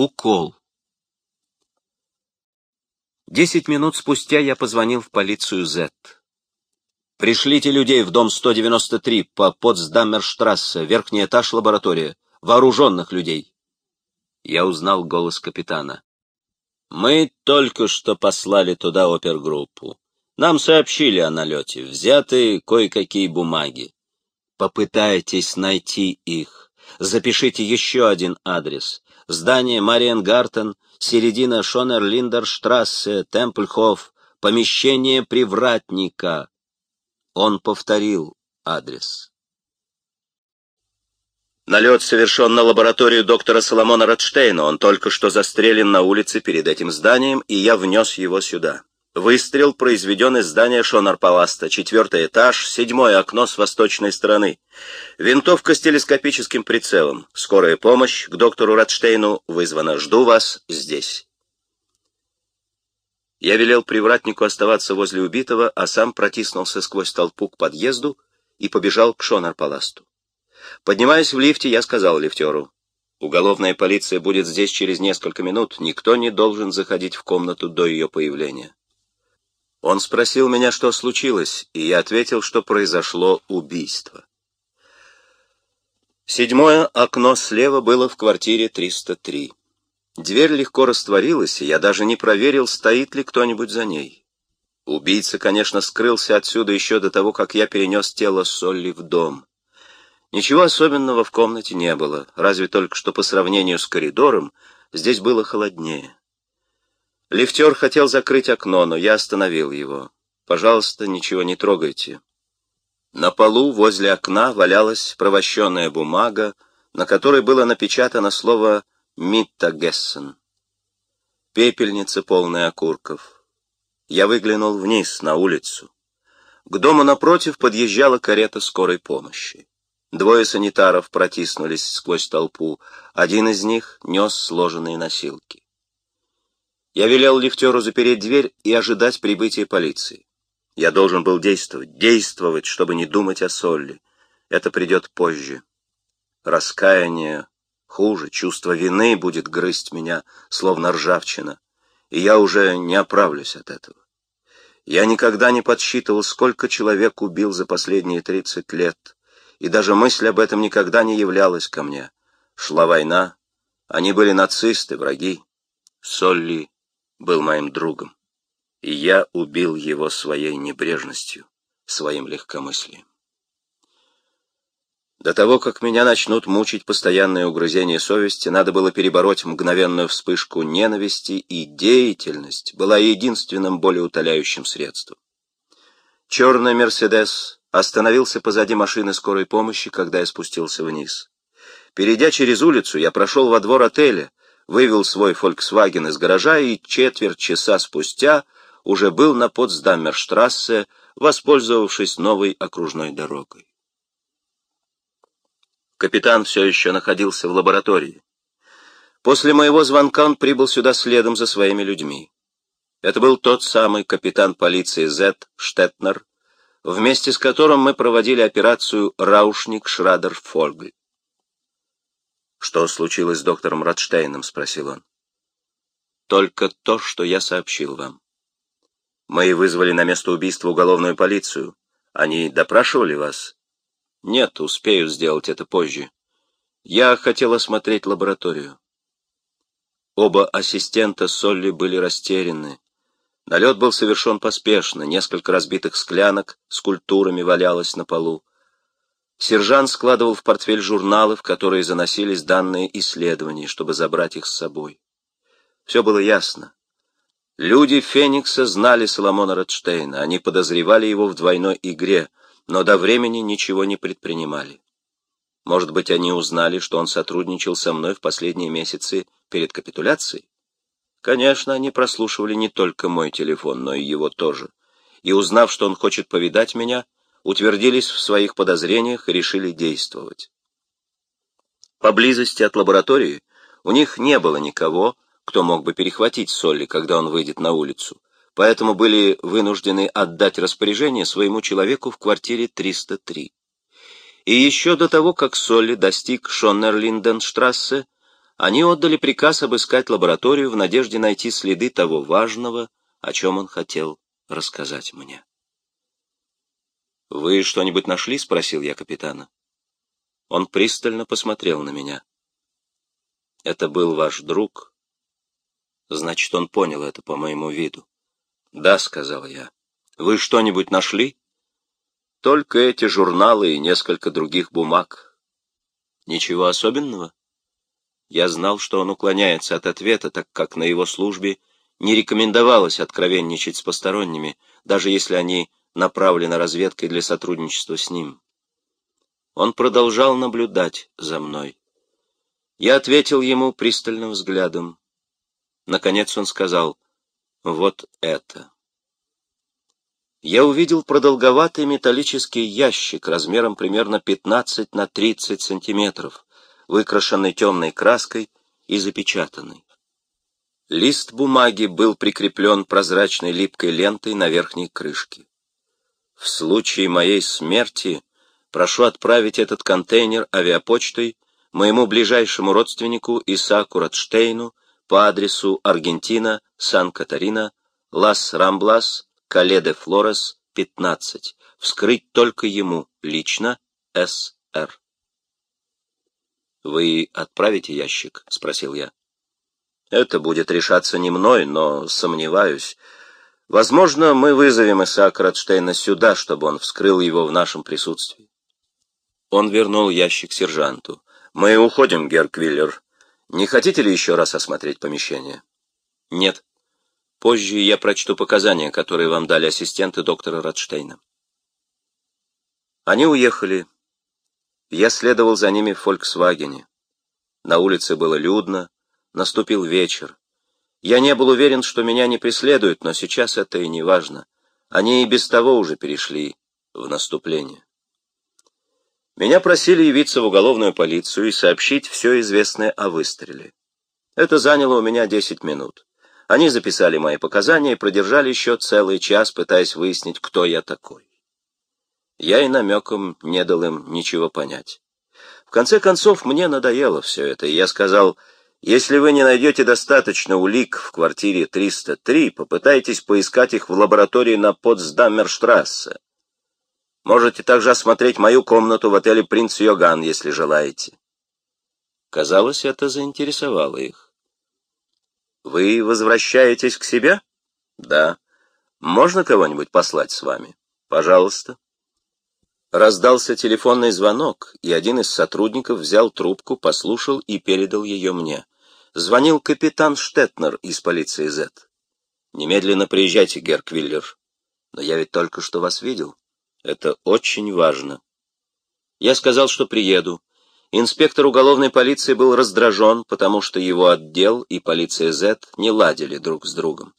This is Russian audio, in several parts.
Укол. Десять минут спустя я позвонил в полицию Z. «Пришлите людей в дом 193 по Потсдаммерштрассе, верхний этаж лаборатория, вооруженных людей». Я узнал голос капитана. «Мы только что послали туда опергруппу. Нам сообщили о налете, взяты кое-какие бумаги. Попытайтесь найти их. Запишите еще один адрес. Здание Мариенгартен, середина Шонерлиндерштрассе, Темпльхоф, помещение привратника. Он повторил адрес. Налет совершен на лабораторию доктора Соломона Ротштейна. Он только что застрелен на улице перед этим зданием, и я внес его сюда. Выстрел произведен из здания Шонар-Паласта, четвертый этаж, седьмое окно с восточной стороны. Винтовка с телескопическим прицелом. Скорая помощь к доктору Радштейну вызвана. Жду вас здесь. Я велел привратнику оставаться возле убитого, а сам протиснулся сквозь толпу к подъезду и побежал к Шонар-Паласту. Поднимаясь в лифте, я сказал лифтеру, «Уголовная полиция будет здесь через несколько минут. Никто не должен заходить в комнату до ее появления». Он спросил меня, что случилось, и я ответил, что произошло убийство. Седьмое окно слева было в квартире 303. Дверь легко растворилась, и я даже не проверил, стоит ли кто-нибудь за ней. Убийца, конечно, скрылся отсюда еще до того, как я перенес тело Солли в дом. Ничего особенного в комнате не было, разве только что по сравнению с коридором здесь было холоднее. Лифтер хотел закрыть окно, но я остановил его. «Пожалуйста, ничего не трогайте». На полу возле окна валялась провощенная бумага, на которой было напечатано слово «Миттагессен». Пепельница, полная окурков. Я выглянул вниз, на улицу. К дому напротив подъезжала карета скорой помощи. Двое санитаров протиснулись сквозь толпу. Один из них нес сложенные носилки. Я велел лифтеру запереть дверь и ожидать прибытия полиции. Я должен был действовать, действовать, чтобы не думать о Солли. Это придет позже. Раскаяние хуже, чувство вины будет грызть меня, словно ржавчина, и я уже не оправлюсь от этого. Я никогда не подсчитывал, сколько человек убил за последние тридцать лет, и даже мысль об этом никогда не являлась ко мне. Шла война, они были нацисты, враги. Солли был моим другом, и я убил его своей небрежностью, своим легкомыслием. До того, как меня начнут мучить постоянные угрызения совести, надо было перебороть мгновенную вспышку ненависти, и деятельность была единственным болеутоляющим средством. Черный «Мерседес» остановился позади машины скорой помощи, когда я спустился вниз. Перейдя через улицу, я прошел во двор отеля, вывел свой «Фольксваген» из гаража и четверть часа спустя уже был на Потсдаммерштрассе, воспользовавшись новой окружной дорогой. Капитан все еще находился в лаборатории. После моего звонка он прибыл сюда следом за своими людьми. Это был тот самый капитан полиции Зет Штетнер, вместе с которым мы проводили операцию «Раушник-Шрадер-Фольгль». «Что случилось с доктором Радштейном?» — спросил он. «Только то, что я сообщил вам. Мы вызвали на место убийства уголовную полицию. Они допрашивали вас?» «Нет, успею сделать это позже. Я хотел осмотреть лабораторию». Оба ассистента Солли были растеряны. Налет был совершен поспешно, несколько разбитых склянок с культурами валялось на полу. Сержант складывал в портфель журналы, в которые заносились данные исследований, чтобы забрать их с собой. Все было ясно. Люди Феникса знали Соломона Ротштейна, они подозревали его в двойной игре, но до времени ничего не предпринимали. Может быть, они узнали, что он сотрудничал со мной в последние месяцы перед капитуляцией? Конечно, они прослушивали не только мой телефон, но и его тоже. И узнав, что он хочет повидать меня, утвердились в своих подозрениях и решили действовать. Поблизости от лаборатории у них не было никого, кто мог бы перехватить Солли, когда он выйдет на улицу, поэтому были вынуждены отдать распоряжение своему человеку в квартире 303. И еще до того, как Солли достиг Шоннерлинденштрассе, Они отдали приказ обыскать лабораторию в надежде найти следы того важного, о чем он хотел рассказать мне. «Вы что-нибудь нашли?» — спросил я капитана. Он пристально посмотрел на меня. «Это был ваш друг?» Значит, он понял это по моему виду. «Да», — сказал я. «Вы что-нибудь нашли?» «Только эти журналы и несколько других бумаг». «Ничего особенного?» Я знал, что он уклоняется от ответа, так как на его службе не рекомендовалось откровенничать с посторонними, даже если они направлены разведкой для сотрудничества с ним. Он продолжал наблюдать за мной. Я ответил ему пристальным взглядом. Наконец он сказал, «Вот это». Я увидел продолговатый металлический ящик размером примерно 15 на 30 сантиметров, выкрашенный темной краской и запечатанный. Лист бумаги был прикреплен прозрачной липкой лентой на верхней крышке. В случае моей смерти прошу отправить этот контейнер авиапочтой моему ближайшему родственнику Исааку Ротштейну по адресу Аргентина, Сан-Катарина, Лас-Рамблас, Кале-де-Флорес, 15. Вскрыть только ему, лично, С.Р. «Вы отправите ящик?» — спросил я. Это будет решаться не мной, но сомневаюсь. Возможно, мы вызовем Исаака Ротштейна сюда, чтобы он вскрыл его в нашем присутствии. Он вернул ящик сержанту. «Мы уходим, Герквиллер. Не хотите ли еще раз осмотреть помещение?» «Нет. Позже я прочту показания, которые вам дали ассистенты доктора Ротштейна». Они уехали. Я следовал за ними в «Фольксвагене». На улице было людно, Наступил вечер. Я не был уверен, что меня не преследуют, но сейчас это и не важно. Они и без того уже перешли в наступление. Меня просили явиться в уголовную полицию и сообщить все известное о выстреле. Это заняло у меня 10 минут. Они записали мои показания и продержали еще целый час, пытаясь выяснить, кто я такой. Я и намеком не дал им ничего понять. В конце концов, мне надоело все это, и я сказал, если вы не найдете достаточно улик в квартире 303, попытайтесь поискать их в лаборатории на Потсдаммерштрассе. Можете также осмотреть мою комнату в отеле «Принц Йоган», если желаете. Казалось, это заинтересовало их. Вы возвращаетесь к себе? Да. Можно кого-нибудь послать с вами? Пожалуйста. Раздался телефонный звонок, и один из сотрудников взял трубку, послушал и передал ее мне. Звонил капитан Штетнер из полиции Z. «Немедленно приезжайте, Герквиллер. Но я ведь только что вас видел. Это очень важно». Я сказал, что приеду. Инспектор уголовной полиции был раздражен, потому что его отдел и полиция Z не ладили друг с другом.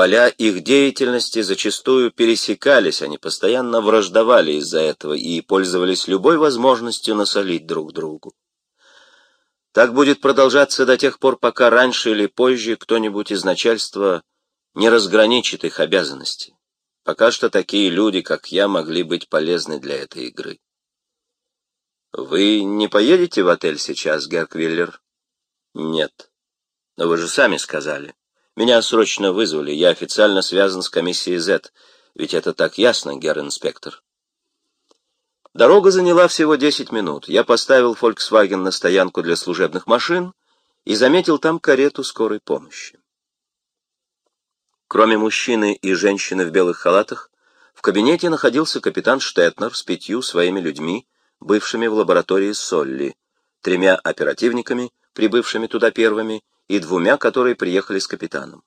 Поля их деятельности зачастую пересекались, они постоянно враждовали из-за этого и пользовались любой возможностью насолить друг другу. Так будет продолжаться до тех пор, пока раньше или позже кто-нибудь из начальства не разграничит их обязанности. Пока что такие люди, как я, могли быть полезны для этой игры. Вы не поедете в отель сейчас, Герквиллер? Нет. Но вы же сами сказали. Меня срочно вызвали, я официально связан с комиссией Z, ведь это так ясно, герр-инспектор. Дорога заняла всего 10 минут. Я поставил Volkswagen на стоянку для служебных машин и заметил там карету скорой помощи. Кроме мужчины и женщины в белых халатах, в кабинете находился капитан Штетнер с пятью своими людьми, бывшими в лаборатории Солли, тремя оперативниками, прибывшими туда первыми, и двумя, которые приехали с капитаном.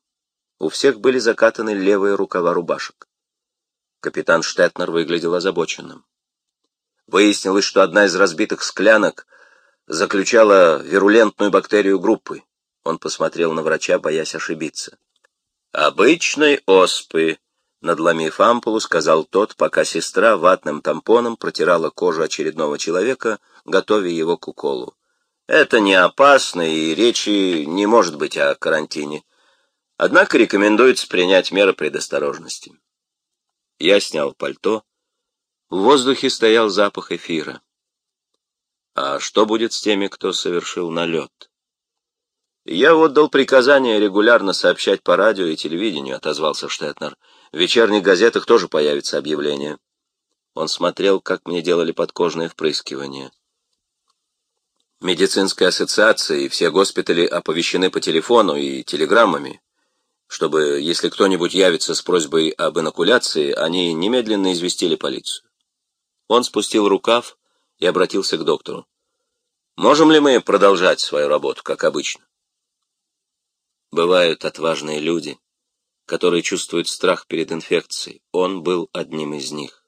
У всех были закатаны левые рукава рубашек. Капитан Штетнер выглядел озабоченным. Выяснилось, что одна из разбитых склянок заключала вирулентную бактерию группы. Он посмотрел на врача, боясь ошибиться. «Обычной оспы», — надломив ампулу, сказал тот, пока сестра ватным тампоном протирала кожу очередного человека, готовя его к уколу. Это не опасно, и речи не может быть о карантине. Однако рекомендуется принять меры предосторожности. Я снял пальто. В воздухе стоял запах эфира. А что будет с теми, кто совершил налет? Я отдал приказание регулярно сообщать по радио и телевидению, отозвался Штетнер. В вечерних газетах тоже появится объявление. Он смотрел, как мне делали подкожные впрыскивания. Медицинская ассоциация и все госпитали оповещены по телефону и телеграммами, чтобы, если кто-нибудь явится с просьбой об инокуляции, они немедленно известили полицию. Он спустил рукав и обратился к доктору. «Можем ли мы продолжать свою работу, как обычно?» Бывают отважные люди, которые чувствуют страх перед инфекцией. Он был одним из них.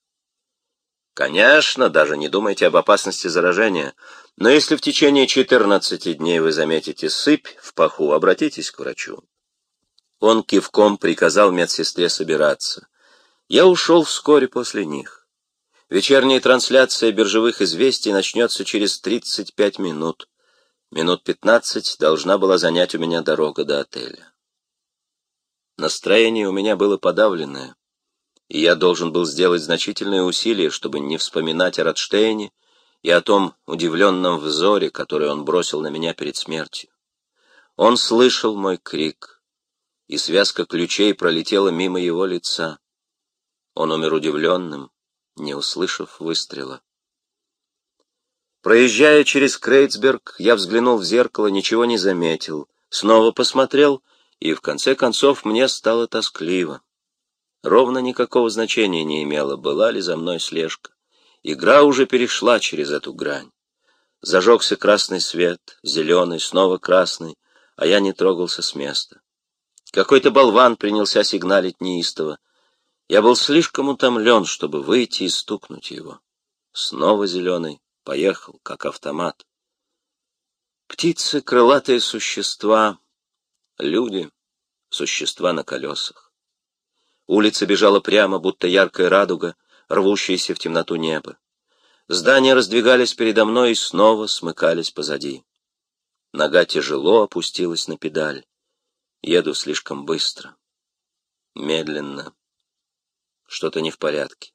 Конечно, даже не думайте об опасности заражения, но если в течение 14 дней вы заметите сыпь в паху, обратитесь к врачу. Он кивком приказал медсестре собираться. Я ушел вскоре после них. Вечерняя трансляция биржевых известий начнется через 35 минут. Минут 15 должна была занять у меня дорога до отеля. Настроение у меня было подавленное и я должен был сделать значительные усилия, чтобы не вспоминать о Радштейне и о том удивленном взоре, который он бросил на меня перед смертью. Он слышал мой крик, и связка ключей пролетела мимо его лица. Он умер удивленным, не услышав выстрела. Проезжая через Крейцберг, я взглянул в зеркало, ничего не заметил, снова посмотрел, и в конце концов мне стало тоскливо. Ровно никакого значения не имело, была ли за мной слежка. Игра уже перешла через эту грань. Зажегся красный свет, зеленый, снова красный, а я не трогался с места. Какой-то болван принялся сигналить неистово. Я был слишком утомлен, чтобы выйти и стукнуть его. Снова зеленый, поехал, как автомат. Птицы — крылатые существа, люди — существа на колесах. Улица бежала прямо, будто яркая радуга, рвущаяся в темноту неба. Здания раздвигались передо мной и снова смыкались позади. Нога тяжело опустилась на педаль. Еду слишком быстро. Медленно. Что-то не в порядке.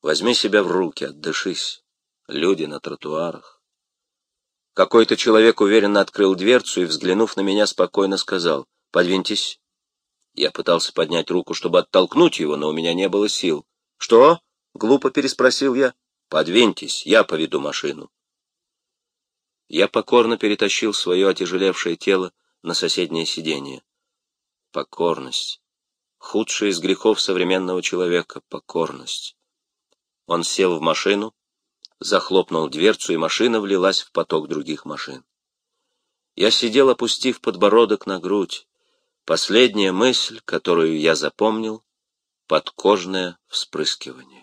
Возьми себя в руки, отдышись. Люди на тротуарах. Какой-то человек уверенно открыл дверцу и, взглянув на меня, спокойно сказал, «Подвиньтесь». Я пытался поднять руку, чтобы оттолкнуть его, но у меня не было сил. «Что?» — глупо переспросил я. «Подвиньтесь, я поведу машину». Я покорно перетащил свое отяжелевшее тело на соседнее сиденье. Покорность. Худший из грехов современного человека — покорность. Он сел в машину, захлопнул дверцу, и машина влилась в поток других машин. Я сидел, опустив подбородок на грудь. Последняя мысль, которую я запомнил — подкожное вспрыскивание.